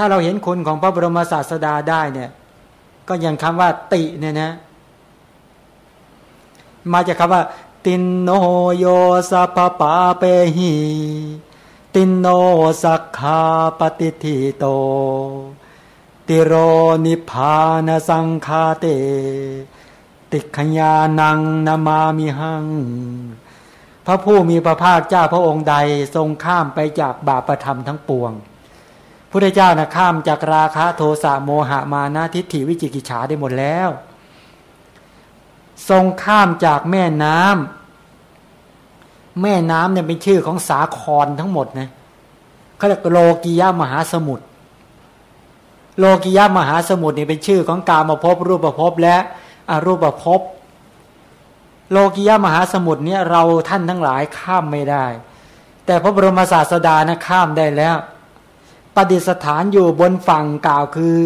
ถ้าเราเห็นคุณของพระบรมศาสดาได้เนี่ย ก็ยังคำว่าติเนี่ยนะ มาจากคำว่า ตินโนโยสัพปาเปหีตินโนสักขาปฏิทิโต ติโรนิพานสังคาเต ติขยานังนามามิหัง พระผู้มีพระภาคเจ้าพระองค์ใดทรงข้ามไปจากบาปธรรมทั้งปวง พุทธเจ้านะข้ามจากราคะโทสะโมหะมานะทิฏฐิวิจิกิจฉาได้หมดแล้ว ทรงข้ามจากแม่น้ำแม่น้ำเนี่ยเป็นชื่อของสาครทั้งหมดนะเขาเรียกโลกียมหาสมุทรโลกียมหาสมุทรนี่เป็นชื่อของกามาพบรูปภพและอรูปภพโลกียมหาสมุทรเนี่ยเราท่านทั้งหลายข้ามไม่ได้ แต่พระบรมศาสดานะข้ามได้แล้ว ปฏิสถานอยู่บนฝั่งกล่าวคือ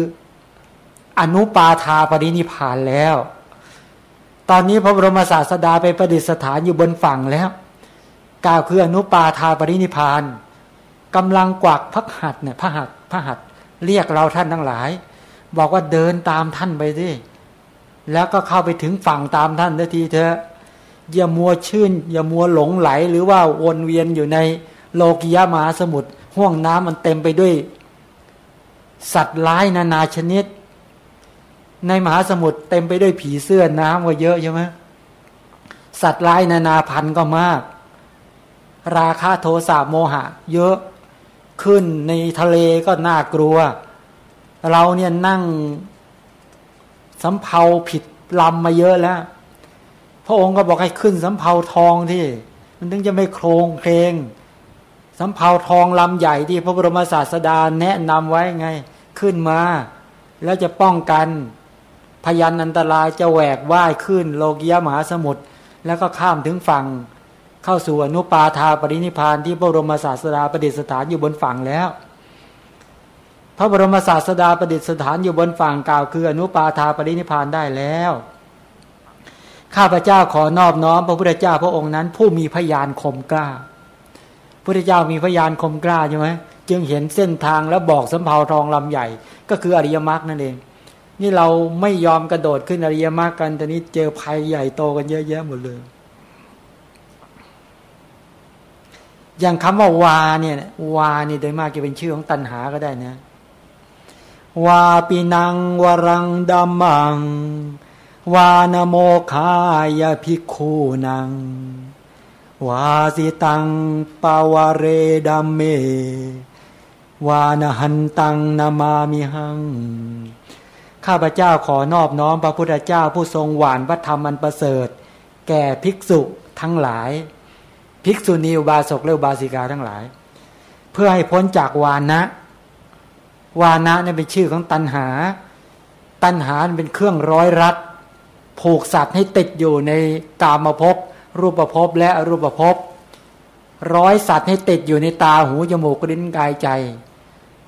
อนุปาทาปรินิพานแล้ว ตอนนี้พระบรมศาสดาไปประดิษฐานอยู่บนฝั่งแล้วกล่าวคืออนุปาทาปรินิพานกำลังกวักพักหัดเนี่ยพระหัดพระหัดเรียกเราท่านทั้งหลาย บอกว่าเดินตามท่านไปสิแล้วก็เข้าไปถึงฝั่งตามท่านทันทีเถอะอย่ามัวชื่น อย่ามัวหลงไหลหรือว่าวนเวียนอยู่ในโลกิยามหาสมุทร ห่วงน้ำมันเต็มไปด้วย สัตว์ร้ายนานาชนิด ในมหาสมุทรเต็มไปด้วยผีเสื้อน้ำก็เยอะใช่ไหมสัตว์ร้ายนานาพันธุ์ก็มาก ราคาโทสะโมหะ เยอะขึ้นในทะเลก็น่ากลัว เราเนี่ยนั่งสำเภาผิดลำมาเยอะแล้ว พระองค์ก็บอกให้ขึ้นสำเภาทองที่ มันถึงจะไม่โครงเพลง สำเภาทองลำใหญ่ที่พระบรมศาสดาแนะนำไว้ไง ขึ้นมา แล้วจะป้องกันพยันอันตรายจะแหวกว่ายขึ้น โลกียมหาสมุทรแล้วก็ข้ามถึงฝั่ง เข้าสู่อนุปาทาปรินิพานที่พระบรมศาสดาประดิษฐานอยู่บนฝั่งแล้ว พระบรมศาสดาประดิษฐานอยู่บนฝั่งกล่าวคือ อนุปาทาปรินิพานได้แล้ว ข้าพเจ้าขอนอบน้อมพระพุทธเจ้าพระองค์นั้น ผู้มีพยานคมกล้า พุทธเจ้ามีพยานคมกล้าใช่ไหมจึงเห็นเส้นทางแล้วบอกสำเภาทองลำใหญ่ ก็คืออริยมรรคนั่นเอง นี่เราไม่ยอมกระโดดขึ้นอริยมรรคกันตอนนี้เจอภัยใหญ่โตกันเยอะแยะหมดเลย อย่างคำว่าวาเนี่ยวานี่โดยมากจะเป็นชื่อของตัณหาก็ได้นะวาปีนังวรังดัมมัง วานโมคายาภิคูนัง วาสิตังปาวเรดัมเม วานหันตังนามามิหัง ข้าพเจ้าขอนอบน้อมพระพุทธเจ้าผู้ทรงหวานพระธรรมอันประเสริฐ แก่ภิกษุทั้งหลาย ภิกษุณีอุบาสกและอุบาสิกาทั้งหลาย เพื่อให้พ้นจากวานะ วานะนี่เป็นชื่อของตัณหา ตัณหาเป็นเครื่องร้อยรัดผูกสัตว์ให้ติดอยู่ในกามภพ รูปภพและอรูปภพร้อยสัตว์ให้ติดอยู่ในตาหูจมูกลิ้นกายใจ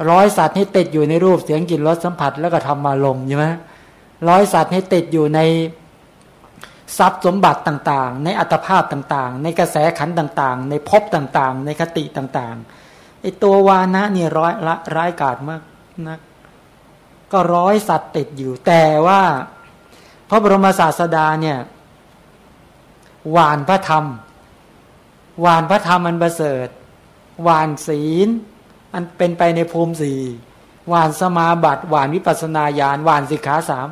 ร้อยสัตว์ให้ติดอยู่ในรูปเสียงกลิ่นรสสัมผัสแล้วก็ทำมาลมใช่ไหมร้อยสัตว์ให้ติดอยู่ในทรัพย์สมบัติต่างๆ ในอัตภาพต่างๆ ในกระแสขันต่างๆ ในภพต่างๆ ในคติต่างๆไอตัววานะนี่ร้อยละร้ายกาจมากนะก็ร้อยสัตว์ติดอยู่แต่ว่า พระบรมศาสดาเนี่ย หวานพระธรรม หวานพระธรรมอันประเสริฐ หวานศีล อันเป็นไปในภูมิสี่หวานสมาบัติหวานวิปัสนาญาณหวานสิกขาสาม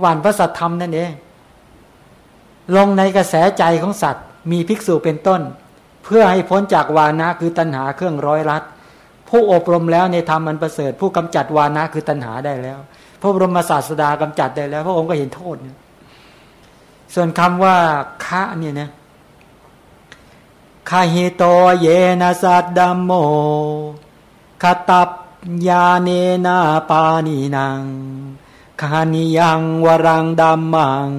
หวานพระสัทธรรมนั่นเองลงในกระแสใจของสัตว์ มีภิกษุเป็นต้น เพื่อให้พ้นจากวานะคือตัณหาเครื่องร้อยรัดผู้อบรมแล้วในธรรมอันประเสริฐ ผู้กำจัดวานะคือตัณหาได้แล้ว พระบรมศาสดากำจัดได้แล้ว พระองค์ก็เห็นโทษเนี่ย ส่วนคำว่าคะเนี่ยนะคาฮิโตเยนะสัตดัมโมคตับยาเนนาปานีนังคานิยังวรังดัมมัง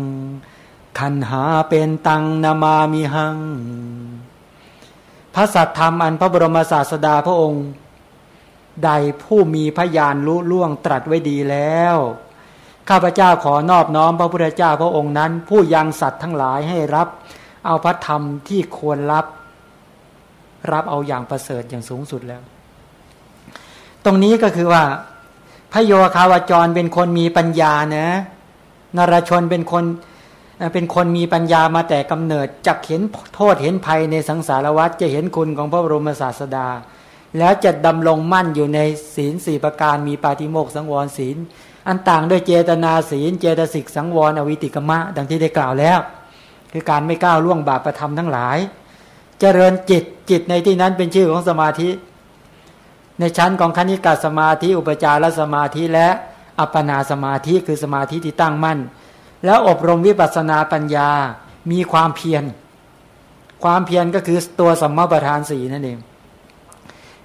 คันหาเป็นตังนามามิหัง พระสัทธรรมอันพระบรมศาสดาพระองค์ ใดผู้มีพยานรู้ล่วงตรัสไว้ดีแล้ว ข้าพเจ้าขอนอบน้อมพระพุทธเจ้าพระองค์นั้น ผู้ยังสัตว์ทั้งหลายให้รับ เอาพระธรรมที่ควรรับ รับเอาอย่างประเสริฐอย่างสูงสุดแล้ว ตรงนี้ก็คือว่า พระโยคาวจรเป็นคนมีปัญญานะนรชนเป็นคนเป็นคนมีปัญญามาแต่กำเนิดจักเห็นโทษเห็นภัยในสังสารวัฏจะเห็นคุณของพระบรมศาสดา แล้วจะดำรงมั่นอยู่ในศีลสี่ประการมีปาฏิโมกสังวรศีล อันต่างด้วยเจตนาศีล เจตสิกสังวรอวิติกมะ ดังที่ได้กล่าวแล้ว คือการไม่ก้าวล่วงบาปประธรรมทั้งหลาย เจริญจิตจิตในที่นั้นเป็นชื่อของสมาธิ ในชั้นของคณิกาสมาธิ อุปจารสมาธิและอัปปนาสมาธิคือสมาธิที่ตั้งมั่น แล้วอบรมวิปัสนาปัญญามีความเพียร ความเพียรก็คือตัวสัมมาประธานสีนั่นเอง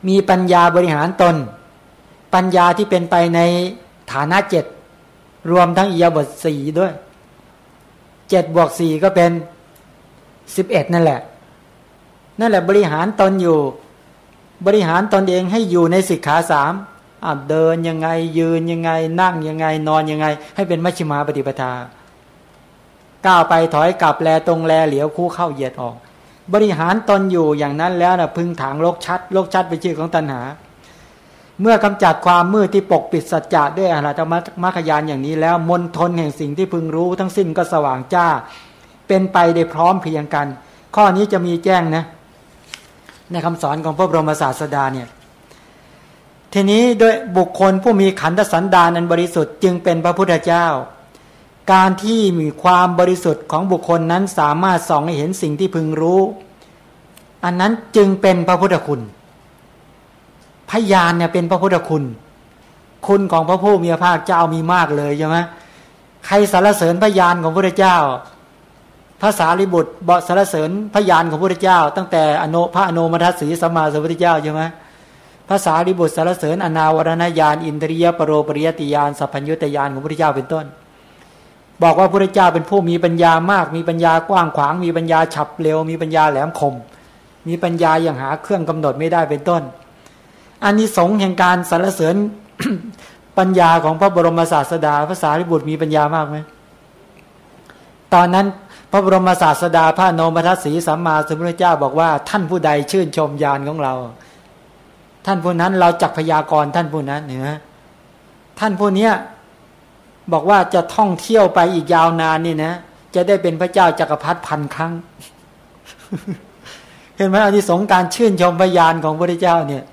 มีปัญญาบริหารตน ปัญญาที่เป็นไปใน ฐานะเจ็ดรวมทั้งอียบทสี่ด้วยเจ็ดบวกสี่ก็เป็นสิบเอ็ดนั่นแหละ นั่นแหละบริหารตนอยู่ บริหารตนเองให้อยู่ในสิกขาสามเดินยังไงยืนยังไง นั่งยังไง นอนยังไง ให้เป็นมัชฌิมาปฏิปทา ก้าวไปถอยกลับแลตรงแลเหลียวคู่เข้าเหยียดออก บริหารตนอยู่อย่างนั้นแล้วนะพึงถางโลกชัดโลกชัดเป็นชื่อของตัณหา เมื่อกำจัดความมืดที่ปกปิดสัจจะด้วยอรหัตมรรคยานอย่างนี้แล้ว มนทนแห่งสิ่งที่พึงรู้ทั้งสิ้นก็สว่างจ้า เป็นไปได้พร้อมเพียงกัน ข้อนี้จะมีแจ้งนะ ในคำสอนของพระบรมศาสดาเนี่ยทีนี้โดยบุคคลผู้มีขันธสันดานันบริสุทธิ์จึงเป็นพระพุทธเจ้า การที่มีความบริสุทธิ์ของบุคคลนั้นสามารถส่องให้เห็นสิ่งที่พึงรู้ อันนั้นจึงเป็นพระพุทธคุณ พยานเนี่ยเป็นพระพุทธคุณ คุณของพระผู้มีพระภาคเจ้ามีมากเลยใช่ไหมใครสารเสริญพยานของพระเจ้าภาษาลิบุตรบอสารเสริญพยานของพระเจ้า ตั้งแต่อโนพระอนุมัติสีสัมมาสัมพุทธเจ้าใช่ไหมภาษาลิบุตรสารเสริญอนาวรณญาณอินทรียปรโรปริยติญาณสัพพัญญุตญาณของพระเจ้าเป็นต้น บอกว่าพระเจ้าเป็นผู้มีปัญญามาก มีปัญญากว้างขวาง มีปัญญาฉับเร็ว มีปัญญาแหลมคม มีปัญญาอย่างหาเครื่องกำหนดไม่ได้เป็นต้น อันนี้สงแห่งการสรรเสริญปัญญาของพระบรมศาสดาภาษาริบุตรมีปัญญามากไหมตอนนั้นพระบรมศาสดาพระโนมัทสีสัมมาสัมพุทธเจ้าบอกว่า ท่านผู้ใดชื่นชมญาณของเรา ท่านผู้นั้นเราจักพยากรท่านผู้นั้นเนี่ยท่านผู้เนี้ยบอกว่าจะท่องเที่ยวไปอีกยาวนานนี่นะจะได้เป็นพระเจ้าจักรพรรดิพันครั้ง เห็นไหมอันนี้สงการชื่นชมพยานของพระเจ้าเนี่ย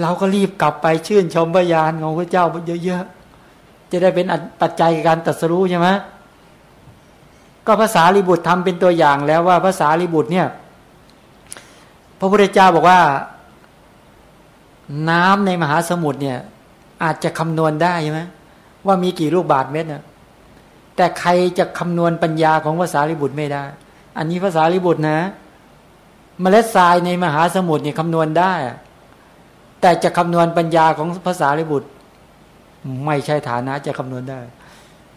เราก็รีบกลับไปชื่นชมพยานของพระเจ้าเยอะๆ จะได้เป็นปัจจัยการตัดสู้ใช่ไหมก็ภาษาลิบุตรทำเป็นตัวอย่างแล้วว่าภาษาลิบุตรเนี่ย พระพุทธเจ้าบอกว่า น้ำในมหาสมุทรเนี่ย อาจจะคำนวณได้ใช่ไหมว่ามีกี่ลูกบาทเม็ดนะแต่ใครจะคำนวณปัญญาของภาษาลิบุตรไม่ได้ อันนี้ภาษาลิบุตรนะเมล็ดทรายในมหาสมุทรเนี่ยคำนวณได้ แต่จะคำนวณปัญญาของภาษาลิบุตร ไม่ใช่ฐานะจะคำนวณได้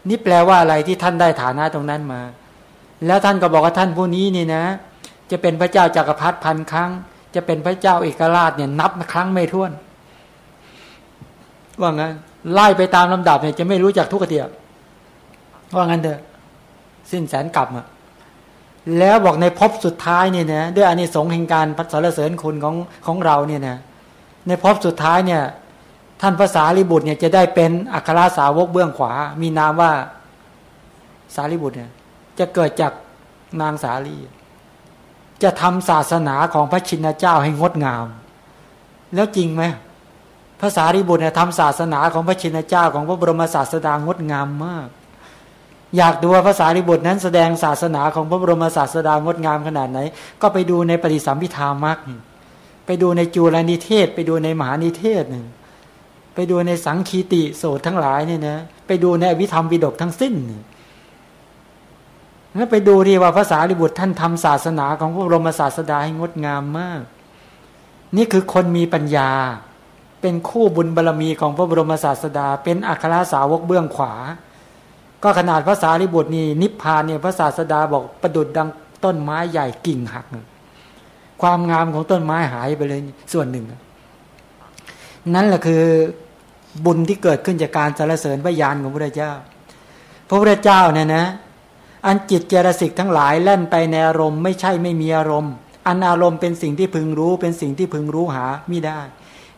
นี่แปลว่าอะไรที่ท่านได้ฐานะตรงนั้นมา แล้วท่านก็บอกว่าท่านผู้นี้นี่นะ จะเป็นพระเจ้าจากักรพรรดิพันครั้ง จะเป็นพระเจ้าเอกราชเนี่ยนับครั้งไม่ถ้วน ว่างั้นไล่ไปตามลำดับเนี่ยจะไม่รู้จักทุกขเตียว่างั้นเถอะสิ้นแสนกลับอะแล้วบอกในภพสุดท้ายเนี่ยนะด้วยอานิสงส์แห่งการพัฒนาเสริญคุณของของเราเนี่ยนะ ในภพสุดท้ายเนี่ย ท่านภาษาลิบุตรเนี่ยจะได้เป็นอัครสาวกเบื้องขวา มีนามว่าสารีบุตรเนี่ย จะเกิดจากนางสาลี จะทำศาสนาของพระชินเจ้าให้งดงาม แล้วจริงไหมภาษาริบุตรเนี่ยทำศาสนาของพระชินเจ้าของพระบรมศาสดางดงามมาก อยากดูว่าภาษาริบุตรนั้นแสดงศาสนาของพระบรมศาสดางดงามขนาดไหน ก็ไปดูในปฏิสัมพิธามัก ไปดูในจูลนิเทศ ไปดูในมหานิเทศหนึ่งไปดูในสังคีติโสตทั้งหลายเนี่ยนะไปดูในวิธรรมวิดกทั้งสิ้นแล้วไปดูที่ว่าภาษาริบุตรท่านทำศาสนาของพระบรมศาสดาให้งดงามมาก นี่คือคนมีปัญญา เป็นคู่บุญบารรมีของพระบรมศาสดา เป็นอัครสาวกเบื้องขวา ก็ขนาดภาษาลิบุตรนี่นิพพานเนี่ยพระศาสดาบอกประดุดดังต้นไม้ใหญ่กิ่งหัก ความงามของต้นไม้หายไปเลยส่วนหนึ่ง นั่นแหละคือบุญที่เกิดขึ้นจากการสรรเสริญพยานของพระเจ้า พระพุทธเจ้าเนี่ยนะ อันจิตเจรสิกทั้งหลายแล่นไปในอารมณ์ไม่ใช่ไม่มีอารมณ์ อันอารมณ์เป็นสิ่งที่พึงรู้ เป็นสิ่งที่พึงรู้หาไม่ได้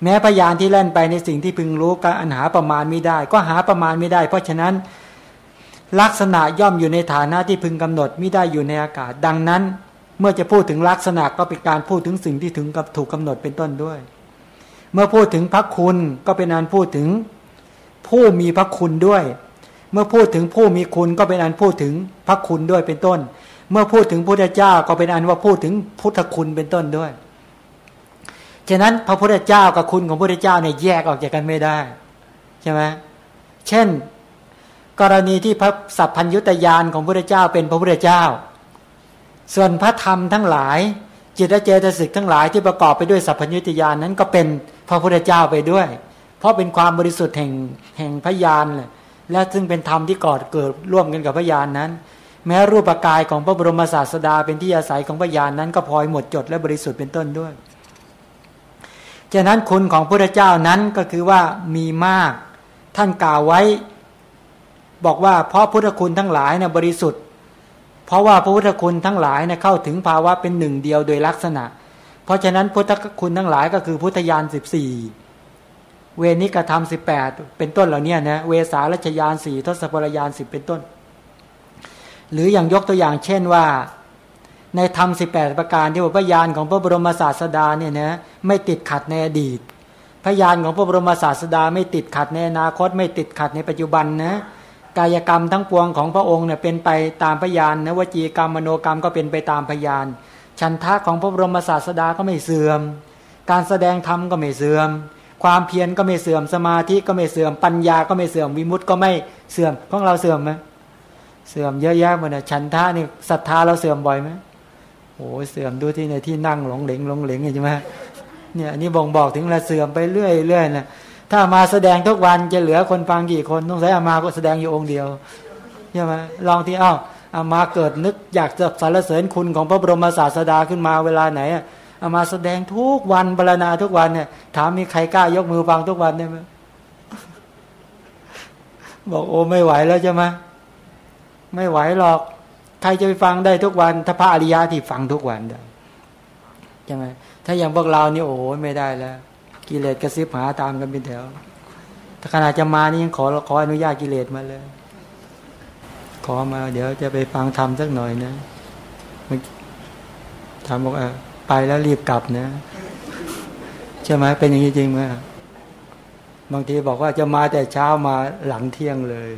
แม้พยานที่แล่นไปในสิ่งที่พึงรู้ก็อันหาประมาณไม่ได้ ก็หาประมาณไม่ได้ เพราะฉะนั้นลักษณะย่อมอยู่ในฐานะที่พึงกำหนดไม่ได้อยู่ในอากาศ ดังนั้น เมื่อจะพูดถึงลักษณะก็เป็นการพูดถึงสิ่งที่ถึงกับถูกกาหนดเป็นต้นด้วย เมื่อพูดถึงพระคุณก็เป็นอันพูดถึงผู้มีพระคุณด้วย เมื่อพูดถึงผู้มีคุณก็เป็นอันพูดถึงพระคุณด้วยเป็นต้น เมื่อพูดถึงพุทธเจ้าก็เป็นอันว่าพูดถึงพุทธคุณเป็นต้นด้วย ฉะนั้นพระพุทธเจ้ากับคุณของพระพุทธเจ้าเนี่ยแยกออกจากกันไม่ได้ใช่ไหมเช่น กรณีที่พระสัพพัญยุตยานของพระพุทธเจ้าเป็นพระพุทธเจ้า ส่วนพระธรรมทั้งหลาย จิตและเจตสิกทั้งหลายที่ประกอบไปด้วยสัพพัญยุตยานนั้นก็เป็นพระพุทธเจ้าไปด้วย เพราะเป็นความบริสุทธิ์แห่งแห่งพยานเลยและซึ่งเป็นธรรมที่ก่อเกิดร่วมกันกับพยานนั้น แม้รูปกายของพระบรมศาสดาเป็นที่อาศัยของพยานนั้น ก็พลอยหมดจดและบริสุทธิ์เป็นต้นด้วยฉะนั้นคุณของพระเจ้านั้นก็คือว่ามีมาก ท่านกล่าวไว้ บอกว่าเพราะพุทธคุณทั้งหลายนะบริสุทธิ์ เพราะว่าพระพุทธคุณทั้งหลายเนะเข้าถึงภาวะเป็นหนึ่งเดียวโดยลักษณะ เพราะฉะนั้นพุทธคุณทั้งหลายก็คือพุทธญาณสิบสี่เวนิกธรรมสิบแปดเป็นต้นเหล่านี้นะเวสารัชยานสี่ทศพลยานสิบเป็นต้น หรืออย่างยกตัวอย่างเช่นว่า ในธรรมสิบแปดประการที่ว่าพยานของพระบรมศาสดาเนี่ยนะไม่ติดขัดในอดีตพยานของพระบรมศาสดาไม่ติดขัดในอนาคต ไม่ติดขัดในปัจจุบันนะ กายกรรมทั้งปวงของพระองค์เนี่ยเป็นไปตามพยานนะวจีกรรมมโนกรรมก็เป็นไปตามพยาน ชันทะของพระบรมศาสดาก็ไม่เสื่อม การแสดงธรรมก็ไม่เสื่อม ความเพียรก็ไม่เสื่อมสมาธิก็ไม่เสื่อมปัญญาก็ไม่เสื่อมวิมุตติก็ไม่เสื่อมของเราเสื่อมไหมเสื่อมเยอะแยะหมดนะชันทะนี่ศรัทธาเราเสื่อมบ่อยไหมโอ้เสื่อมดูที่ในที่นั่งหลงเหลงหลงเหลงใช่ไหมเนี่ยอันนี้บ่งบอกถึงเราเสื่อมไปเรื่อยเรื่อยนะ ถ้ามาแสดงทุกวันจะเหลือคนฟังกี่คนต้องใช้อามาก็แสดงอยู่องค์เดียวใช่ไหมลองที่อ้าวอามาเกิดนึกอยากจะสรรเสริญคุณของพระบรมศาสดาขึ้นมาเวลาไหนอามาแสดงทุกวันบรรณาทุกวันเนี่ย ถามมีใครกล้ายกมือฟังทุกวันได้ไหมบอกโอ้ไม่ไหวแล้วใช่ไหมไม่ไหวหรอก ใครจะไปฟังได้ทุกวัน ถ้าพระอริยะที่ฟังทุกวันได้ใช่ไหมถ้าอย่างพวกเรานี่โอ้ไม่ได้แล้ว กิเลสกระซิบหาตามกันเป็นแถว ถ้าขนาดจะมานี่ยังขอขออนุญาตกิเลสมาเลย ขอมา เดี๋ยวจะไปฟังธรรมสักหน่อยนะทำบอกอไปแล้วรีบกลับนะใช่ไหมเป็นอย่างนี้จริงไหมบางทีบอกว่าจะมาแต่เช้ามาหลังเที่ยงเลย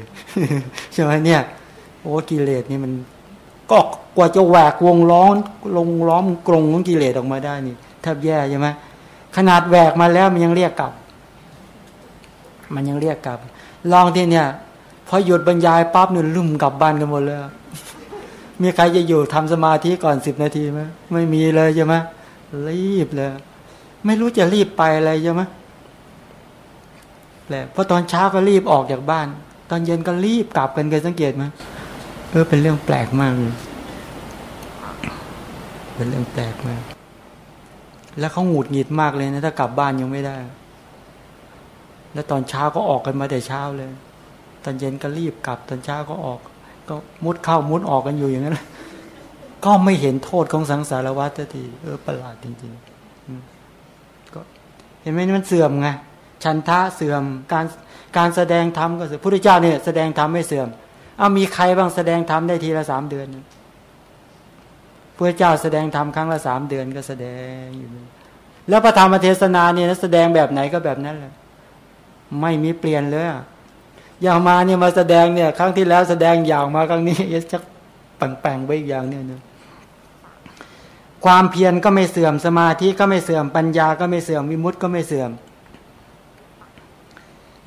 ใช่ไหมเนี่ย โอ้กิเลสนี่มันก็กว่าจะแหวกวงล้อมลงล้อมกรงของกิเลสออกมาได้นี่แทบแย่ใช่ไหม ขนาดแหวกมาแล้วมันยังเรียกกลับ มันยังเรียกกลับ ลองที่เนี่ยพอหยุดบรรยายปั๊บเนี่ยลุ่มกลับบ้านกันหมดเลยมีใครจะอยู่ทำสมาธิก่อนสิบนาทีไหมไม่มีเลยใช่ไหมรีบเลย ไม่รู้จะรีบไปอะไรใช่ไหมแหละเพราะตอนเช้าก็รีบออกจากบ้าน ตอนเย็นก็รีบกลับกันเคยสังเกตไหมเออเป็นเรื่องแปลกมากเป็นเรื่องแปลกมาก แล้วเขาหงุดหงิดมากเลยนะถ้ากลับบ้านยังไม่ได้ แล้วตอนเช้าก็ออกกันมาแต่เช้าเลย ตอนเย็นก็รีบกลับ ตอนเช้าก็ออก ก็มุดเข้ามุดออกกันอยู่อย่างนั้น ก็ไม่เห็นโทษของสังสารวัฏทีเออประหลาดจริงๆก็เห็นไหมมันเสื่อมไงชันทะเสื่อมการการแสดงธรรมก็เสื่อมพระพุทธเจ้าเนี่ยแสดงธรรมไม่เสื่อมเอามีใครบ้างแสดงธรรมได้ทีละสามเดือน พระเจ้าแสดงธรรมครั้งละสามเดือนก็แสดงอยู่แล้วพระธรรมเทศนาเนี่ยแสดงแบบไหนก็แบบนั้นแหละไม่มีเปลี่ยนเลยอย่างมาเนี่ยมาแสดงเนี่ยครั้งที่แล้วแสดงอย่างมาครั้งนี้จะปังแปงไปอีกอย่างเนี่ยนะความเพียรก็ไม่เสื่อมสมาธิก็ไม่เสื่อมปัญญาก็ไม่เสื่อมวิมุตติก็ไม่เสื่อม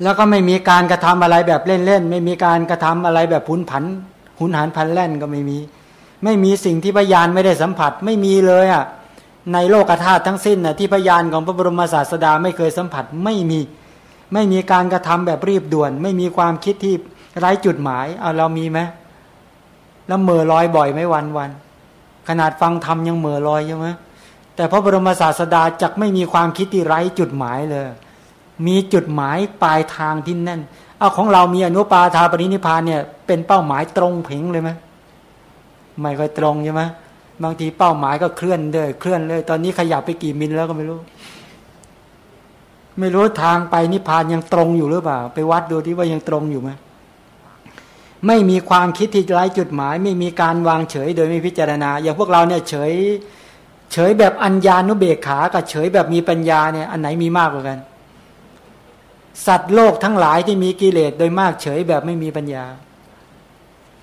แล้วก็ไม่มีการกระทำอะไรแบบเล่นๆไม่มีการกระทำอะไรแบบพุนผัน หุนหันพันแล่นก็ไม่มี ไม่มีสิ่งที่พยานไม่ได้สัมผัสไม่มีเลยอะในโลกธาตุทั้งสิ้นน่ะที่พยานของพระบรมศาสดาไม่เคยสัมผัสไม่มี ไม่มีการกระทำแบบรีบด่วน ไม่มีความคิดที่ไร้จุดหมายเอาเรามีไหมแล้วเมื่อลอยบ่อยไหมวันวัน ขนาดฟังธรรมยังเมื่อลอยใช่ไหมแต่พระบรมศาสดาจักไม่มีความคิดที่ไร้จุดหมายเลย มีจุดหมายปลายทางที่แน่นเอาของเรามีอนุปาทาปรินิพานเนี่ยเป็นเป้าหมายตรงเพ่งเลยไหม ไม่ค่อยตรงใช่ไหมบางทีเป้าหมายก็เคลื่อนเลยเคลื่อนเลย ตอนนี้ขยับไปกี่มิลแล้วก็ไม่รู้ ไม่รู้ทางไปนิพพานยังตรงอยู่หรือเปล่า ไปวัดดูที่ว่ายังตรงอยู่ไหมไม่มีความคิดที่ไร้จุดหมาย ไม่มีการวางเฉย โดยไม่พิจารณา อย่างพวกเราเนี่ยเฉย เฉยแบบอัญญานุเบกขา กับเฉยแบบมีปัญญาเนี่ย อันไหนมีมากกว่ากัน สัตว์โลกทั้งหลายที่มีกิเลสโดยมากเฉยแบบไม่มีปัญญา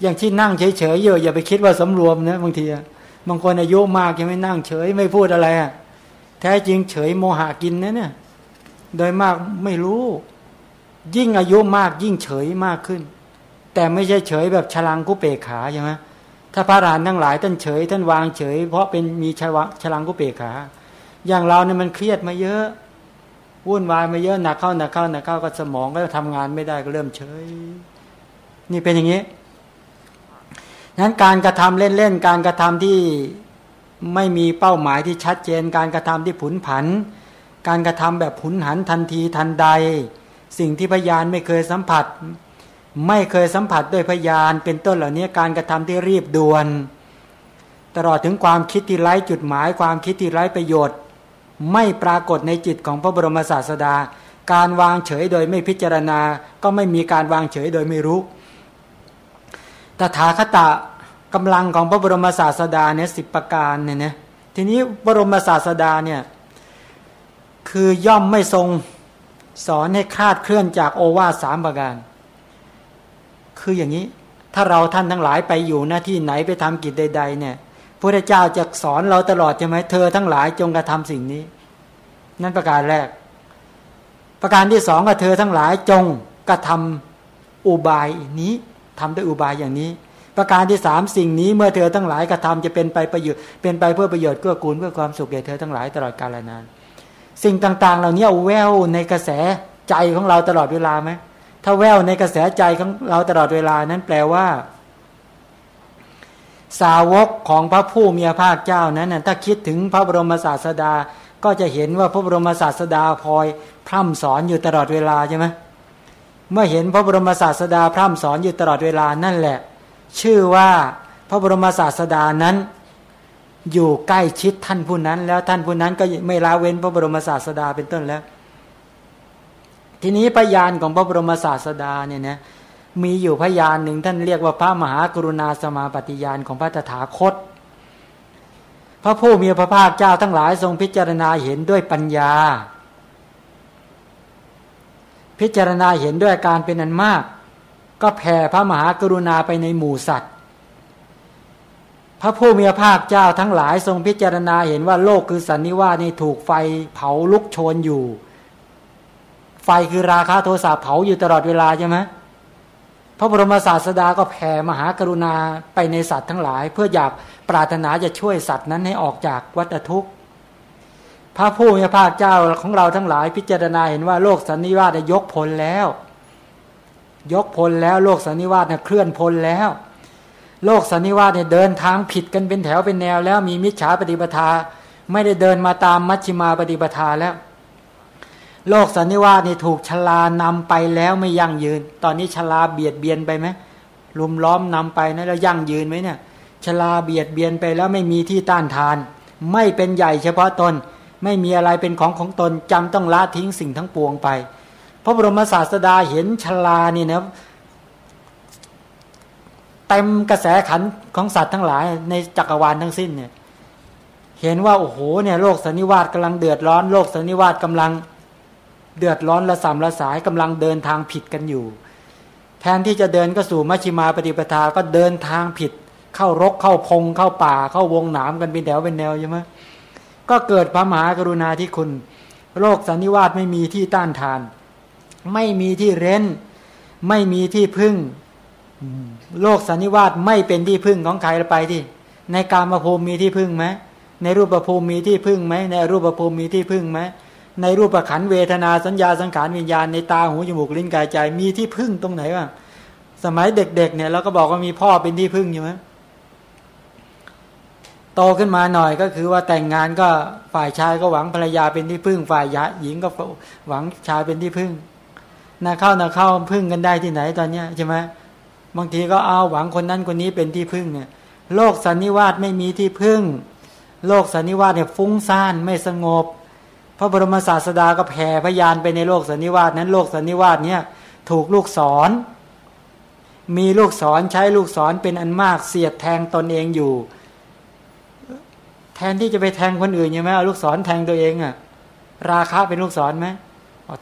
อย่างที่นั่งเฉยเฉยเยอะอย่าไปคิดว่าสำรวมนะบางทีบางคนอายุมากยังไม่นั่งเฉยไม่พูดอะไรอะแท้จริงเฉยโมหะกินนะเนี่ย โดยมากไม่รู้ ยิ่งอายุมากยิ่งเฉยมากขึ้น แต่ไม่ใช่เฉยแบบฉลังกุเปกขาใช่ไหมถ้าพระรานทั้งหลายท่านเฉย ท่านวางเฉย เพราะเป็นมีชวะฉลังกุเปกขา อย่างเราเนี่ยมันเครียดมาเยอะวุ่นวายมาเยอะหนักเข้าหนักเข้าหนักเข้าก็สมองก็ทำงานไม่ได้ก็เริ่มเฉย นี่เป็นอย่างนี้ นั้นการกระทำเล่นๆ การกระทำที่ไม่มีเป้าหมายที่ชัดเจน การกระทำที่ผุนผัน การกระทำแบบผุนหันทันทีทันใด สิ่งที่พยานไม่เคยสัมผัส ไม่เคยสัมผัสด้วยพยานเป็นต้นเหล่านี้การกระทำที่รีบด่วน ตลอดถึงความคิดที่ไร้จุดหมาย ความคิดที่ไร้ประโยชน์ ไม่ปรากฏในจิตของพระบรมศาสดา การวางเฉยโดยไม่พิจารณา ก็ไม่มีการวางเฉยโดยไม่รู้ ตถาคตะกำลังของพระบรมศาสดาเนี่ยสิบประการเนี่ยนะทีนี้บรมศาสดาเนี่ยคือย่อมไม่ทรงสอนให้คาดเคลื่อนจากโอวาสามประการ คืออย่างนี้ถ้าเราท่านทั้งหลายไปอยู่หน้าที่ไหนไปทำกิจใด ๆ เนี่ยพระเจ้าจะสอนเราตลอดใช่ไหมเธอทั้งหลายจงกระทำสิ่งนี้ นั่นประการแรก ประการที่สองก็เธอทั้งหลายจงกระทำอุบายนี้ ทำด้วยอุบายอย่างนี้ ประการที่สามสิ่งนี้เมื่อเธอทั้งหลายกระทำจะเป็นไปประโยชน์เป็นไปเพื่อประโยชน์เพื่อกูลเพื่อความสุขแก่เธอทั้งหลายตลอดกาลนาน สิ่งต่างๆ เหล่านี้แววในกระแสใจของเราตลอดเวลาไหมถ้าแววในกระแสใจของเราตลอดเวลานั้นแปลว่า สาวกของพระผู้มีพระภาคเจ้านั้นถ้าคิดถึงพระบรมศาสดา ก็จะเห็นว่าพระบรมศาสดาพลอยพร่ำสอนอยู่ตลอดเวลาใช่ไหม เมื่อเห็นพระบรมศาสดาพร่ำสอนอยู่ตลอดเวลานั่นแหละ ชื่อว่าพระบรมศาสดานั้น อยู่ใกล้ชิดท่านผู้นั้น แล้วท่านผู้นั้นก็ไม่ละเว้นพระบรมศาสดาเป็นต้นแล้ว ทีนี้พยานของพระบรมศาสดาเนี่ยนะมีอยู่พยานหนึ่งท่านเรียกว่าพระมหากรุณาสมาปฏิญาณของพระตถาคต พระผู้มีพระภาคเจ้าทั้งหลายทรงพิจารณาเห็นด้วยปัญญา พิจารณาเห็นด้วยการเป็นอันมาก ก็แผ่พระมหากรุณาไปในหมู่สัตว์ พระผู้มีพระภาคเจ้าทั้งหลายทรงพิจารณาเห็นว่าโลกคือสันนิวาสนี่ถูกไฟเผาลุกโชนอยู่ ไฟคือราคาโทสะเผาอยู่ตลอดเวลาใช่ไหมพระบรมศาสดาก็แผ่มหากรุณาไปในสัตว์ทั้งหลาย เพื่ออยากปรารถนาจะช่วยสัตว์นั้นให้ออกจากวัฏทุกข์ พระผู้มีพระเจ้าของเราทั้งหลายพิจารณาเห็นว่าโลกสันนิวาสยกพลแล้ว ยกพลแล้วโลกสันนิวาสเนี่ยเคลื่อนพลแล้ว โลกสันนิวาสเนี่ยเดินทางผิดกันเป็นแถวเป็นแนว แล้วมีมิจฉาปฏิปทา ไม่ได้เดินมาตามมัชฌิมาปฏิปทาแล้ว โลกสันนิวาสเนี่ถูกชลานำไปแล้วไม่ยั่งยืน ตอนนี้ชลาเบียดเบียนไปไหมลุมล้อมนำไปนะแล้วยั่งยืนไหมเนี่ยชลาเบียดเบียนไปแล้วไม่มีที่ต้านทาน ไม่เป็นใหญ่เฉพาะตน ไม่มีอะไรเป็นของของตนจำต้องละทิ้งสิ่งทั้งปวงไป พระบรมศาสดาเห็นชลานี่นะเต็มกระแสขันของสัตว์ทั้งหลายในจักรวาลทั้งสิ้นเนี่ยเห็นว่าโอ้โหเนี่ยโลกสันนิวาสกำลังเดือดร้อน โลกสันนิวาสกำลังเดือดร้อนละสามละสายกำลังเดินทางผิดกันอยู่ แทนที่จะเดินก็สู่มัชฌิมาปฏิปทาก็เดินทางผิด เข้ารกเข้าพงเข้าป่าเข้าวงหนามกันเป็นแถวเป็นแนวใช่ไหม ก็เกิดพระมหากรุณาธิคุณโรคสันนิวาสไม่มีที่ต้านทาน ไม่มีที่เร้น ไม่มีที่พึ่ง โลกสันนิวาสไม่เป็นที่พึ่งของใครไปที่ ในการมภูมิมีที่พึ่งไหมในรูปภูมิมีที่พึ่งไหมในรูปภูมิมีที่พึ่งไหมในรูปขันเวทนาสัญญาสังขารวิญญาณในตาหูจมูกลิ้นกายใจ มีที่พึ่งตรงไหนบ้างสมัยเด็กๆเนี่ยเราก็บอกว่ามีพ่อเป็นที่พึ่งอยู่ไหม โตขึ้นมาหน่อยก็คือว่าแต่งงานก็ฝ่ายชายก็หวังภรรยาเป็นที่พึ่ง ฝ่ายหญิงก็หวังชายเป็นที่พึ่งนาเข้านาเข้าพึ่งกันได้ที่ไหนตอนเนี้ยใช่ไหมบางทีก็เอาหวังคนนั้นคนนี้เป็นที่พึ่งเนี่ยโลกสันนิวาสไม่มีที่พึ่ง โลกสันนิวาสเนี่ยฟุ้งซ่านไม่สงบ พระบรมศาสดาก็แผ่พยานไปในโลกสันนิวาสนั้นโลกสันนิวาสเนี่ยถูกลูกศร มีลูกศรใช้ลูกศรเป็นอันมากเสียดแทงตนเองอยู่ แทนที่จะไปแทงคนอื่นใช่ไหมเอาลูกศรแทงตัวเองอะราคาเป็นลูกศรไหม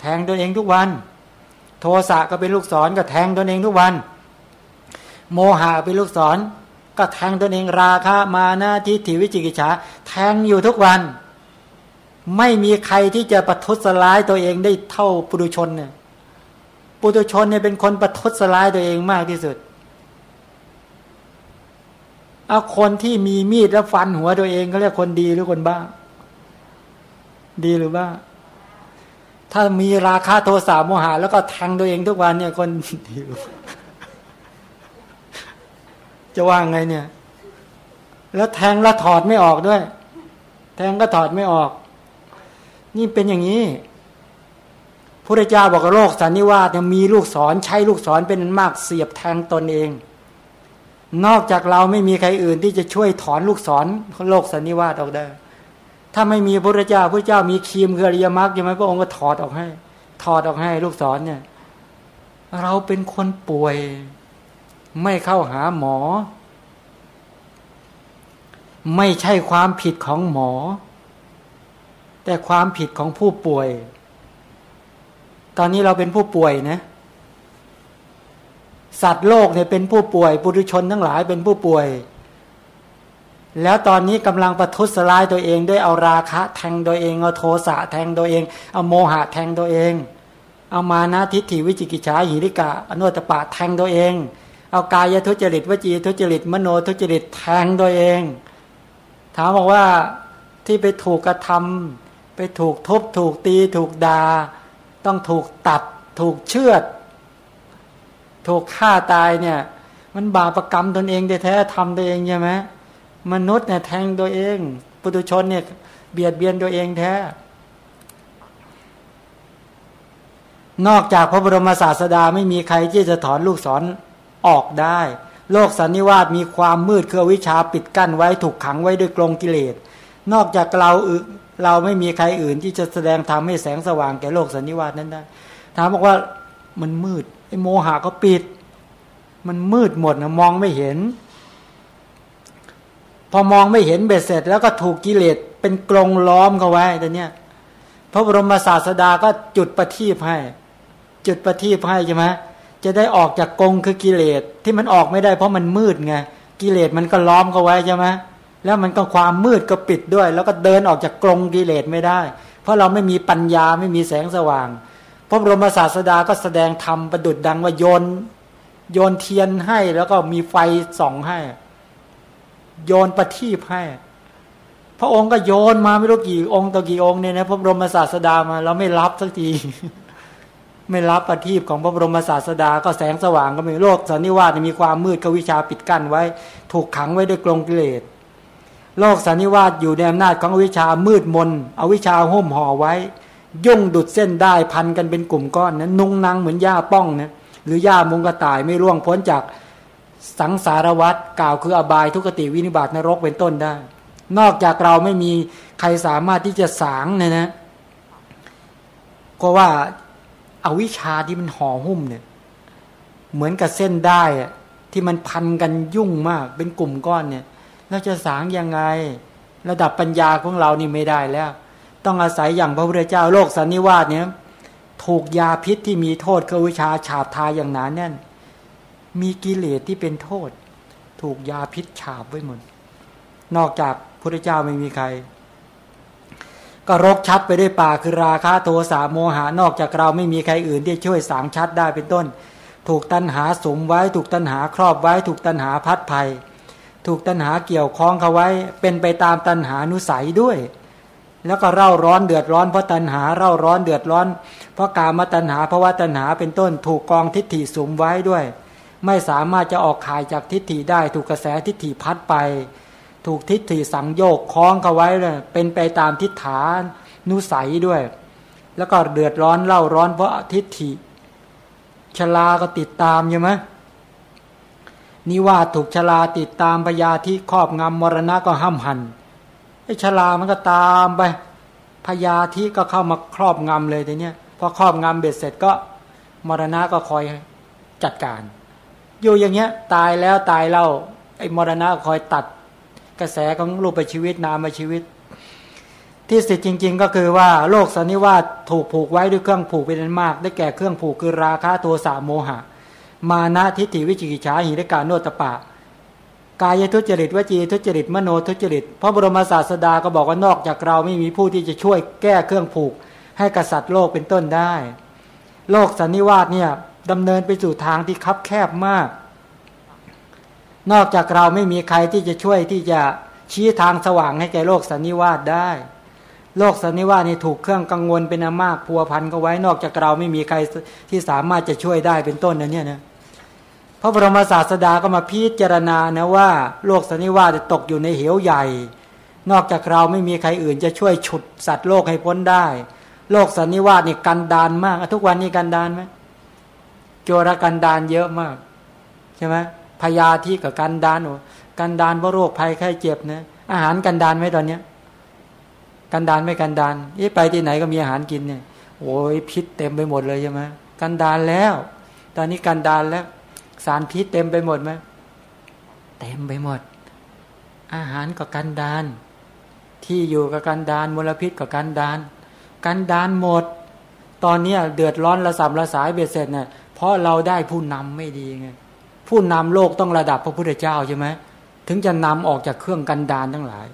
แทงตัวเองทุกวัน โทสะก็เป็นลูกศรก็แทงตัวเองทุกวัน โมหะเป็นลูกศร ก็แทงตัวเองราคะมานาทิฏฐิวิจิกิจฉาแทงอยู่ทุกวัน ไม่มีใครที่จะประทุษร้ายตัวเองได้เท่าปุถุชนเนี่ยปุถุชนเนี่ยเป็นคนประทุษร้ายตัวเองมากที่สุด เอาคนที่มีมีดแล้วฟันหัวตัวเองเขาเรียกคนดีหรือคนบ้า ดีหรือบ้า ถ้ามีราคาโทสะโมหะแล้วก็แทงตัวเองทุกวันเนี่ย คนดีจะว่าไงเนี่ย แล้วแทงแล้วถอดไม่ออกด้วย แทงก็ถอดไม่ออก นี่เป็นอย่างนี้พระเจ้าบอกโลกสันนิวาสยังมีลูกศรใช้ลูกศรเป็นมากเสียบแทงตนเอง นอกจากเราไม่มีใครอื่นที่จะช่วยถอนลูกศรโลกสันนิวาสออกได้ ถ้าไม่มีพระเจ้าพระเจ้ามีคีมคืออริยมรรคใช่ไหมพระองค์ก็ถอดออกให้ ถอดออกให้ลูกศรเนี่ย เราเป็นคนป่วย ไม่เข้าหาหมอ ไม่ใช่ความผิดของหมอ แต่ความผิดของผู้ป่วย ตอนนี้เราเป็นผู้ป่วยนะ สัตว์โลกเนี่ยเป็นผู้ป่วยปุถุชนทั้งหลายเป็นผู้ป่วย แล้วตอนนี้กำลังประทุษร้ายตัวเอง ด้วยเอาราคะ แทงตัวเองเอาโทสะแทงตัวเองเอาโมหะแทงตัวเอง เอามานะทิฏฐิวิจิกิจฉาหิริกะอนุตตปะแทงตัวเอง เอากายทุจริตวจีทุจริตมโนทุจริตแทงตัวเอง ถามบอกว่าที่ไปถูกกระทำไปถูกทุบถูกตีถูกดา่าต้องถูกตัดถูกเชือด ถูกฆ่าตายเนี่ย มันบาปรกรรมตนเองแท้ทำตัวเองใช่ไหมมนุษย์เนี่ยแทงตัวเอง ปุถุชนเนี่ยเบียดเบียนตัวเองแท้ นอกจากพระบรมศาสดาไม่มีใครที่จะถอนลูกศรออกได้ โลกสันนิวาสมีความมืดคือวิชาปิดกั้นไว้ถูกขังไว้ด้วยกรงกิเลส นอกจากเราเราไม่มีใครอื่นที่จะแสดงทำให้แสงสว่างแก่โลกสันนิวาสนั้นได้ ถามบอกว่ามันมืด ไอ้โมหะก็ปิด มันมืดหมดนะมองไม่เห็น พอมองไม่เห็นเบ็ดเสร็จ แล้วก็ถูกกิเลสเป็นกรงล้อมเขาไว้แต่เนี้ยพระบรมศาสดาก็จุดประทีปให้ จุดประทีปให้ใช่ไหมจะได้ออกจากกรงคือกิเลสที่มันออกไม่ได้ เพราะมันมืดไงกิเลสมันก็ล้อมเขาไว้ใช่ไหมแล้วมันก็ความมืดก็ปิดด้วย แล้วก็เดินออกจากกรงกิเลสไม่ได้ เพราะเราไม่มีปัญญาไม่มีแสงสว่าง พระบรมศาสดาก็แสดงธรรมประดุดดังว่าโยนโยนเทียนให้แล้วก็มีไฟส่องให้ โยนประทีปให้ พระองค์ก็โยนมาไม่รู้กี่องค์ต่อกี่องค์เนี่ยนะพระบรมศาสดามาเราไม่รับสักทีไม่รับปฏิบของพระบรมศาสดาก็แสงสว่างก็ไม่โลกสันนิวาสมีความมืดกวิชาปิดกั้นไว้ ถูกขังไว้ด้วยกรงกิเลสโลกสันนิวาสอยู่ในอำนาจของวิชามืดมนอวิชาห่มห่อไว้ ยุ่งดุดเส้นได้พันกันเป็นกลุ่มก้อนนะนุ่งนางเหมือนหญ้าป้องนะหรือหญ้ามุงกระต่ายไม่ร่วงพ้นจากสังสารวัฏกล่าวคืออบายทุกติวินิบาตนรกเป็นต้นได้ นอกจากเราไม่มีใครสามารถที่จะสางเนี่ยนะก็ว่าอาวิชาที่มันห่อหุ้มเนี่ย เหมือนกับเส้นได้ที่มันพันกันยุ่งมาก เป็นกลุ่มก้อนเนี่ยเราจะสางยังไง ระดับปัญญาของเรานี่ไม่ได้แล้ว ต้องอาศัยอย่างพระพุทธเจ้าโลกสันนิวาสเนี่ยถูกยาพิษที่มีโทษคือวิชาฉาบทาอย่างหนาแน่น มีกิเลสที่เป็นโทษ ถูกยาพิษฉาบไว้หมดนอกจากพระเจ้าไม่มีใคร ก็รกชัดไปด้วยป่าคือราคะโทสะโมหานอกจากเราไม่มีใครอื่นที่ช่วยสางชัดได้เป็นต้น ถูกตัณหาสมไว้ ถูกตัณหาครอบไว้ ถูกตัณหาพัดภัย ถูกตัณหาเกี่ยวคล้องเขาไว้ เป็นไปตามตัณหานุสัยด้วย แล้วก็เร่าร้อนเดือดร้อนเพราะตัณหาเร่าร้อนเดือดร้อน เพราะกามตัณหาเพราะว่าตัณหาเป็นต้นถูกกองทิฏฐิสมไว้ด้วย ไม่สามารถจะออกขายจากทิฏฐิได้ถูกกระแสทิฏฐิพัดไป ถูกทิฏฐิสังโยกคล้องเขาไว้เลยเป็นไปตามทิฏฐานุสัยด้วย แล้วก็เดือดร้อนเล่าร้อนเพราะทิฏฐิชลาก็ติดตามใช่ไหมนิวาถูกชลาติดตามพยาที่ครอบงำมรณะก็ห้ามหัน ไอ้ชลามันก็ตามไปพพยาธิก็เข้ามาครอบงำเลยทีเนี้ยพอครอบงำเบ็ดเสร็จก็มรณะก็คอยจัดการ อยู่อย่างเงี้ยตายแล้วตายเล่าไอ้มรณะคอยตัดกระแสของรูปชีวิตนามชีวิต ที่สิจริง ๆ ก็คือว่าโลกสันนิวาสถูกผูกไว้ด้วยเครื่องผูกเป็นมาก ได้แก่เครื่องผูกคือราคะตัวสาโมหะ มานะทิฏฐิวิจิกิจฉาหิริการโนตปะ กายทุจริตวจีทุจริตมโนทุจริตพระบรมศาสดาก็บอกว่านอกจากเราไม่มีผู้ที่จะช่วยแก้เครื่องผูก ให้กษัตริย์โลกเป็นต้นได้ โลกสันนิวาสเนี่ยดำเนินไปสู่ทางที่คับแคบมาก นอกจากเราไม่มีใครที่จะช่วยที่จะชี้ทางสว่างให้แก่โลกสันนิวาสได้ โลกสันนิวาสนี่ถูกเครื่องกังวลเป็นอันมากพัวพันเอาไว้ นอกจากเราไม่มีใครที่สามารถจะช่วยได้เป็นต้นนะเนี่ยนะ ระบรมศาสดาก็มาพิจารณานะว่า โลกสันนิวาสตกอยู่ในเหวใหญ่ นอกจากเราไม่มีใครอื่นจะช่วยฉุดสัตว์โลกให้พ้นได้ โลกสันนิวาสนี่กันดานมากทุกวันนี้กันดานไหมโจรกันดานเยอะมากใช่ไหมพยาธิกับกันดานโอ้กันดานเพราะโรคภัยไข้เจ็บนะอาหารกันดานไหมตอนเนี้ย กันดานไม่กันดานยี่ไปที่ไหนก็มีอาหารกินเนี่ยโอ้ยพิษเต็มไปหมดเลยใช่ไหมกันดานแล้ว ตอนนี้กันดานแล้ว สารพิษเต็มไปหมดไหมเต็มไปหมด อาหารกับกันดาน ที่อยู่กับกันดานมลพิษกับกันดาน กันดานหมด ตอนนี้เดือดร้อนระสำระสายเบียดเสร็จเนี่ยเพราะเราได้ผู้นำไม่ดีไงผู้นำโลกต้องระดับพระพุทธเจ้าใช่ไหมถึงจะนำออกจากเครื่องกันดานทั้งหลาย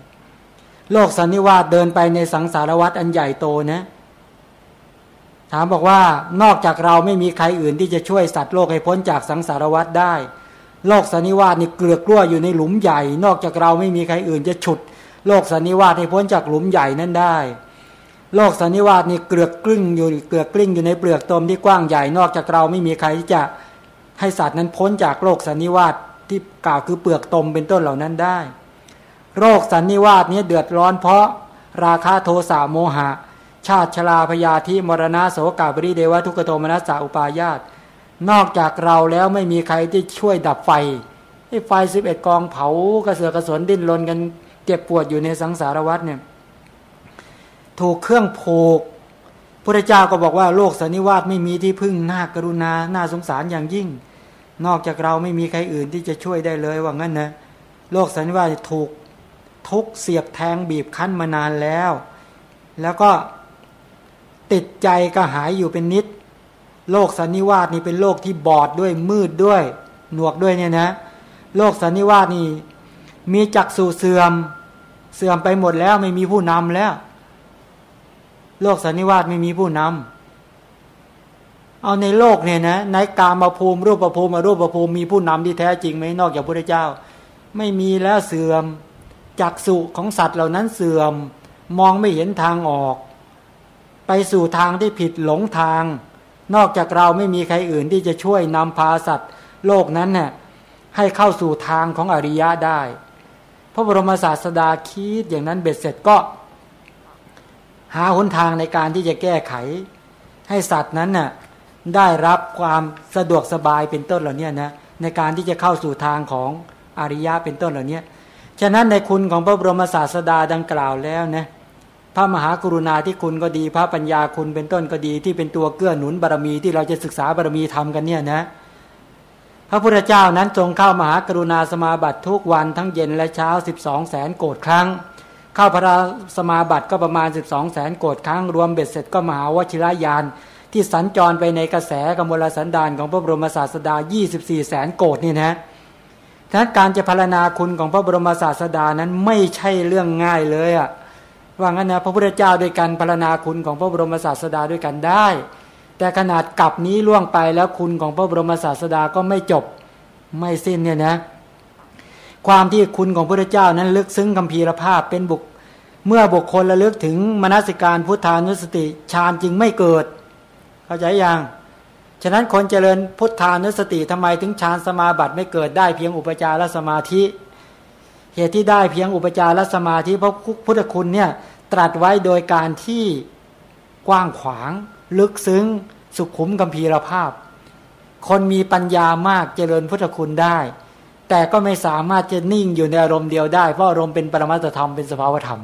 โลกสันนิวาสเดินไปในสังสารวัฏอันใหญ่โตนะ ถามบอกว่านอกจากเราไม่มีใครอื่นที่จะช่วยสัตว์โลกให้พ้นจากสังสารวัฏได้ โลกสันนิวาสนี่เกลือกกลั้วอยู่ในหลุมใหญ่ นอกจากเราไม่มีใครอื่นจะฉุด โลกสันนิวาสให้พ้นจากหลุมใหญ่นั้นได้ โลกสันนิวาสนี่เกลือกกลิ้งอยู่เกลือกกลิ้งอยู่ในเปลือกตมที่กว้างใหญ่ นอกจากเราไม่มีใครที่จะให้สัตว์นั้นพ้นจากโลกสันนิวาสที่กล่าวคือเปลือกตมเป็นต้นเหล่านั้นได้ โรคสันนิวาสนี้เดือดร้อนเพราะราคาโทสะโมหะ ชาติชลาพยาธิมรณะโสกาบริเดวะทุกโทมนัสสาอุปายาตนอกจากเราแล้วไม่มีใครที่ช่วยดับไฟไอ้ไฟสิบเอ็ดกองเผากระเสือกระสนดิ้นรนกันเจ็บปวดอยู่ในสังสารวัฏเนี่ย ถูกเครื่องผูกพระเจ้าก็บอกว่าโลกสันนิวาสไม่มีที่พึ่งน่ากรุณาน่าสงสารอย่างยิ่ง นอกจากเราไม่มีใครอื่นที่จะช่วยได้เลยว่างั้นนะโลกสันนิวาสถูกทุกเสียบแทงบีบคั้นมานานแล้ว แล้วก็ ติดใจก็หายอยู่เป็นนิด โลกสันนิวาสนี่เป็นโลกที่บอดด้วยมืดด้วย หนวกด้วยเนี่ยนะ โลกสันนิวาสนี่มีจักสู่เสื่อม เสื่อมไปหมดแล้วไม่มีผู้นำแล้ว โลกสันนิวาสไม่มีผู้นำเอาในโลกเนี่ยนะในกามาภูมิรูปภูมิอรูปภูมิมีผู้นำที่แท้จริงไหมนอกจากพระเจ้า ไม่มีแล้วเสื่อมจักสุของสัตว์เหล่านั้นเสื่อม มองไม่เห็นทางออก สู่ทางที่ผิดหลงทาง นอกจากเราไม่มีใครอื่นที่จะช่วยนำพาสัตว์ โลกนั้นเนี่ยให้เข้าสู่ทางของอริยะได้ พระบรมศาสดาคิดอย่างนั้นเบ็ดเสร็จก็ หาหนทางในการที่จะแก้ไข ให้สัตว์นั้นน่ะได้รับความสะดวกสบายเป็นต้นเหล่านี้นะในการที่จะเข้าสู่ทางของอริยะเป็นต้นเหล่านี้ฉะนั้นในคุณของพระบรมศาสดาดังกล่าวแล้วนะ พระมหากรุณาที่คุณก็ดี พระปัญญาคุณเป็นต้นก็ดีที่เป็นตัวเกื้อหนุนบารมีที่เราจะศึกษาบารมีทำกันเนี่ยนะ พระพุทธเจ้านั้นทรงเข้ามหากรุณาสมาบัติทุกวันทั้งเย็นและเช้า 12แสนโกดครั้ง เข้าพระสมาบัติก็ประมาณ 12แสนโกดครั้ง รวมเบ็ดเสร็จก็มหาวชิรยาน ที่สัญจรไปในกระแสกมลสันดานของพระบรมศาสดา 24แสนโกดนี่นะฉะนั้นการจะพารณาคุณของพระบรมศาสดานั้นไม่ใช่เรื่องง่ายเลยอะ ว่างั้นนะพระพุทธเจ้าด้วยกันพรณาคุณของพระบรมศาสดาด้วยกันได้ แต่ขนาดกลับนี้ล่วงไปแล้วคุณของพระบรมศาสดาก็ไม่จบไม่สิ้นเนี่ยนะ ความที่คุณของพระพุทธเจ้านั้นลึกซึ้งคำพีรภาพเป็นบุคเมื่อบุคคลระลึกถึงมนสิการพุทธานุสติฌานจึงไม่เกิด เข้าใจยังฉะนั้นคนเจริญพุทธานุสติทำไมถึงฌานสมาบัติไม่เกิดได้เพียงอุปจารสมาธิ เหตุที่ได้เพียงอุปจารสมาธิเพราะพุทธคุณเนี่ย ตรัสไว้โดยการที่กว้างขวาง ลึกซึ้ง สุขุมกัมพีรภาพ คนมีปัญญามากเจริญพุทธคุณได้ แต่ก็ไม่สามารถจะนิ่งอยู่ในอารมณ์เดียวได้ เพราะอารมณ์เป็นปรมัตธรรมเป็นสภาวธรรม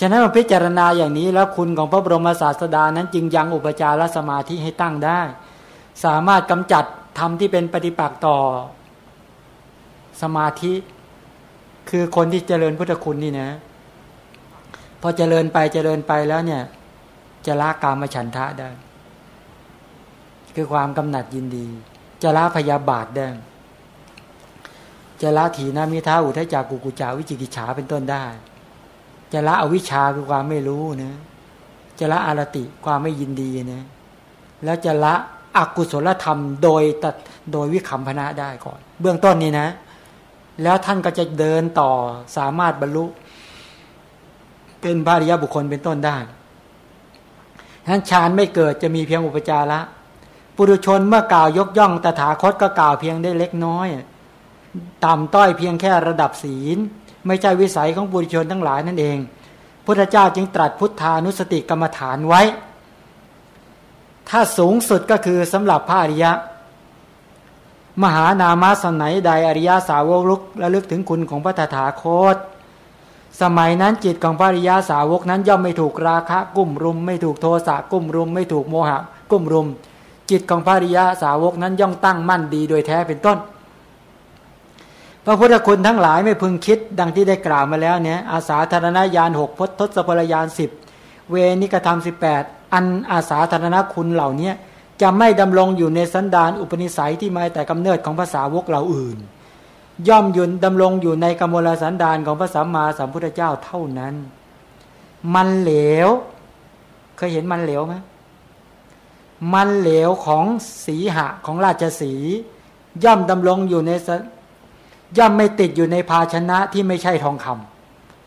ฉะนั้นมาพิจารณาอย่างนี้แล้วคุณของพระบรมศาสดานั้นจึงยังอุปจารสมาธิให้ตั้งได้ สามารถกำจัดธรรมที่เป็นปฏิปักษ์ต่อสมาธิ คือคนที่เจริญพุทธคุณนี่นะ พอเจริญไปเจริญไปแล้วเนี่ย จะละกามฉันทะได้ คือความกำหนัดยินดี จะละพยาบาทได้ จะละถีนามิท้าอุทจักกุกุจาวิจิกิจฉาเป็นต้นได้ จะละอวิชชาคือความไม่รู้นะจะละอารติความไม่ยินดีนะแล้วจะละอกุศลธรรม โดยตัดโดยวิคัมพนะได้ก่อน เบื้องต้นนี้นะ แล้วท่านก็จะเดินต่อสามารถบรรลุ เป็นภาริยบุคคลเป็นต้นได้ท่านฌานไม่เกิดจะมีเพียงอุปจาระ ปุถุชนเมื่อกล่าวยกย่องตถาคตก็กล่าวเพียงได้เล็กน้อย ต่ำต้อยเพียงแค่ระดับศีล ไม่ใช่วิสัยของบุรุชนทั้งหลายนั่นเอง พุทธเจ้าจึงตรัสพุทธานุสติกรรมฐานไว้ ถ้าสูงสุดก็คือสำหรับพระอริยะ มหานามาสนัยใดอริยาสาวกลุกและลึกถึงคุณของพระตถาคต สมัยนั้นจิตของพระริยาสาวกนั้นย่อมไม่ถูกราคะกุ้มรุม ไม่ถูกโทสะกุ้มรุม ไม่ถูกโมหะกุ้มรุม จิตของพระริยาสาวกนั้นย่อมตั้งมั่นดีโดยแท้เป็นต้น พระพุทธคุณทั้งหลายไม่พึงคิดดังที่ได้กล่าวมาแล้วเนี่ยอาสาธารณญาณหกพทศพลยานสิบเวนิกธรรมสิบแปดอันอาสาธารณคุณเหล่านี้จะไม่ดำรงอยู่ในสันดานอุปนิสัยที่มาแต่กำเนิดของภาษาวกเหล่าอื่น ย่อมยุนดำรงอยู่ในกมลสันดานของพระสัมมาสัมพุทธเจ้าเท่านั้น มันเหลว เคยเห็นมันเหลวไหมมันเหลวของสีหะของราชสี ย่อมดำรงอยู่ในย่อมไม่ติดอยู่ในภาชนะที่ไม่ใช่ทองค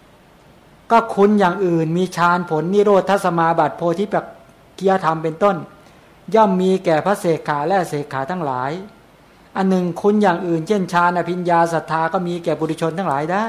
ำก็คุณอย่างอื่นมีฌานผลนิโรธทสมาบัติโพธิปักกียธรรมเป็นต้น ย่อมมีแก่พระเสกขาและเสกขาทั้งหลาย อันหนึ่งคุณอย่างอื่น เช่นฌานอภิญญาศรัทธาก็มีแก่บุริชนทั้งหลายได้